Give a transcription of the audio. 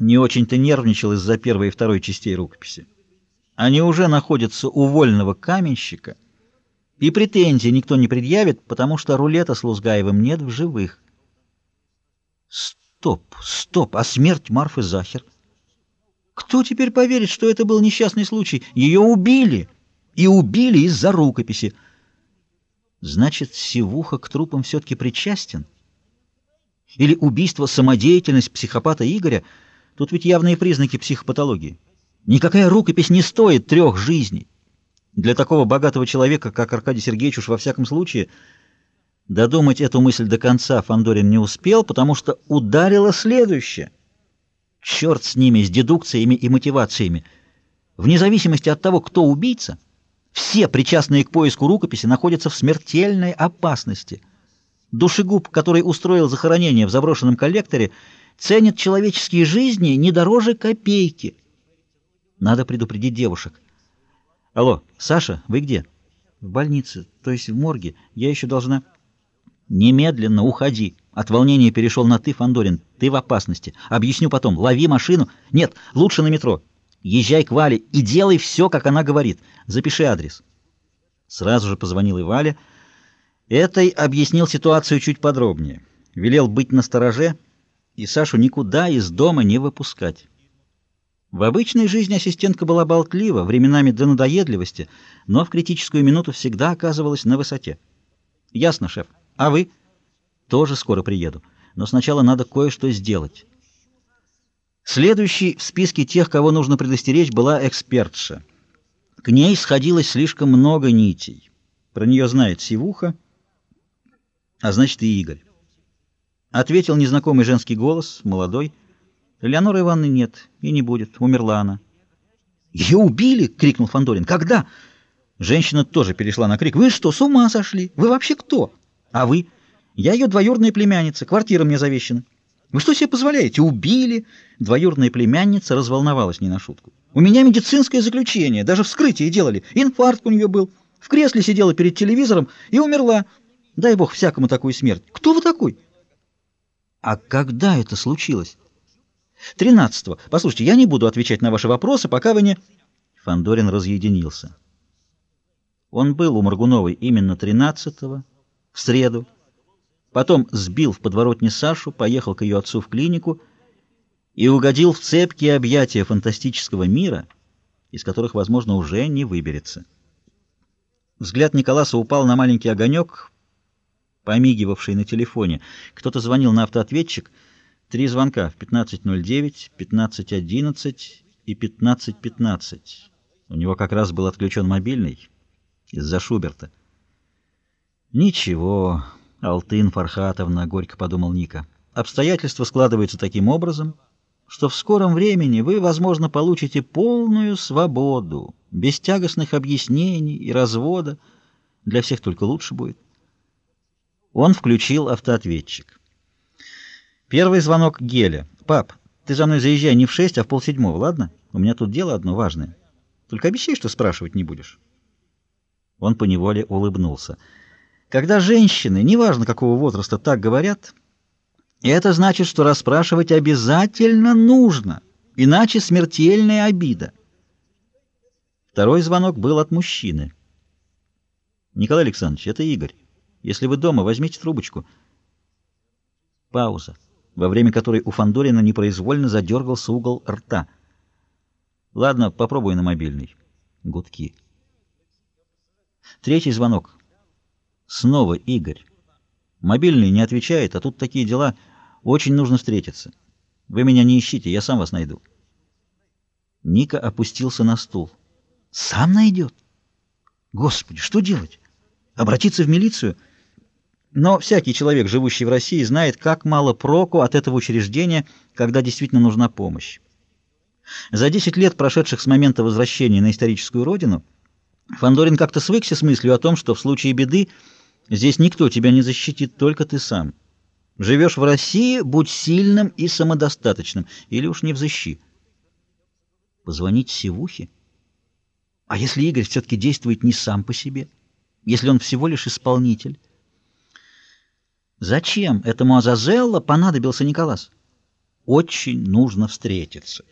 не очень-то нервничал из-за первой и второй частей рукописи. Они уже находятся у вольного каменщика, и претензий никто не предъявит, потому что рулета с Лузгаевым нет в живых. Стоп, стоп, а смерть Марфы Захер? Кто теперь поверит, что это был несчастный случай? Ее убили, и убили из-за рукописи. Значит, Сивуха к трупам все-таки причастен? Или убийство — самодеятельность психопата Игоря? Тут ведь явные признаки психопатологии. Никакая рукопись не стоит трех жизней. Для такого богатого человека, как Аркадий Сергеевич, уж во всяком случае, додумать эту мысль до конца Фандорин не успел, потому что ударило следующее. Черт с ними, с дедукциями и мотивациями. Вне зависимости от того, кто убийца, все причастные к поиску рукописи находятся в смертельной опасности. Душегуб, который устроил захоронение в заброшенном коллекторе, ценит человеческие жизни не дороже копейки. Надо предупредить девушек. Алло, Саша, вы где? В больнице, то есть в морге. Я еще должна... Немедленно уходи. От волнения перешел на «ты», Фандорин. Ты в опасности. Объясню потом. Лови машину. Нет, лучше на метро. Езжай к Вале и делай все, как она говорит. Запиши адрес. Сразу же позвонил и Валя. Этой объяснил ситуацию чуть подробнее. Велел быть настороже и Сашу никуда из дома не выпускать. В обычной жизни ассистентка была болтлива, временами до надоедливости, но в критическую минуту всегда оказывалась на высоте. «Ясно, шеф. А вы?» «Тоже скоро приеду. Но сначала надо кое-что сделать». Следующей в списке тех, кого нужно предостеречь, была экспертша. К ней сходилось слишком много нитей. Про нее знает Сивуха, а значит и Игорь. Ответил незнакомый женский голос, молодой, Леоноры Ивановны нет и не будет. Умерла она. «Ее убили!» — крикнул Фандорин. «Когда?» Женщина тоже перешла на крик. «Вы что, с ума сошли? Вы вообще кто?» «А вы?» «Я ее двоюродная племянница. Квартира мне завещана». «Вы что себе позволяете? Убили?» Двоюродная племянница разволновалась не на шутку. «У меня медицинское заключение. Даже вскрытие делали. Инфаркт у нее был. В кресле сидела перед телевизором и умерла. Дай бог всякому такую смерть. Кто вы такой?» «А когда это случилось?» Тринадцатого. Послушайте, я не буду отвечать на ваши вопросы, пока вы не...» Фандорин разъединился. Он был у Маргуновой именно тринадцатого, в среду. Потом сбил в подворотне Сашу, поехал к ее отцу в клинику и угодил в цепкие объятия фантастического мира, из которых, возможно, уже не выберется. Взгляд Николаса упал на маленький огонек, помигивавший на телефоне. Кто-то звонил на автоответчик — Три звонка в 15.09, 15.11 и 15.15. У него как раз был отключен мобильный из-за Шуберта. «Ничего, Алтын Фархатовна», — горько подумал Ника. «Обстоятельства складываются таким образом, что в скором времени вы, возможно, получите полную свободу, без тягостных объяснений и развода. Для всех только лучше будет». Он включил автоответчик. Первый звонок Геля. «Пап, ты за мной заезжай не в шесть, а в полседьмого, ладно? У меня тут дело одно важное. Только обещай, что спрашивать не будешь». Он поневоле улыбнулся. Когда женщины, неважно какого возраста, так говорят, это значит, что расспрашивать обязательно нужно, иначе смертельная обида. Второй звонок был от мужчины. «Николай Александрович, это Игорь. Если вы дома, возьмите трубочку». Пауза во время которой у Фандорина непроизвольно задергался угол рта. «Ладно, попробуй на мобильный». Гудки. Третий звонок. Снова Игорь. Мобильный не отвечает, а тут такие дела. Очень нужно встретиться. Вы меня не ищите, я сам вас найду. Ника опустился на стул. «Сам найдет? Господи, что делать? Обратиться в милицию?» Но всякий человек, живущий в России, знает, как мало проку от этого учреждения, когда действительно нужна помощь. За 10 лет, прошедших с момента возвращения на историческую родину, Фандорин как-то свыкся с мыслью о том, что в случае беды здесь никто тебя не защитит, только ты сам. Живешь в России, будь сильным и самодостаточным, или уж не взыщи. Позвонить Севухе? А если Игорь все-таки действует не сам по себе? Если он всего лишь исполнитель? Зачем этому Азазелло понадобился Николас? очень нужно встретиться.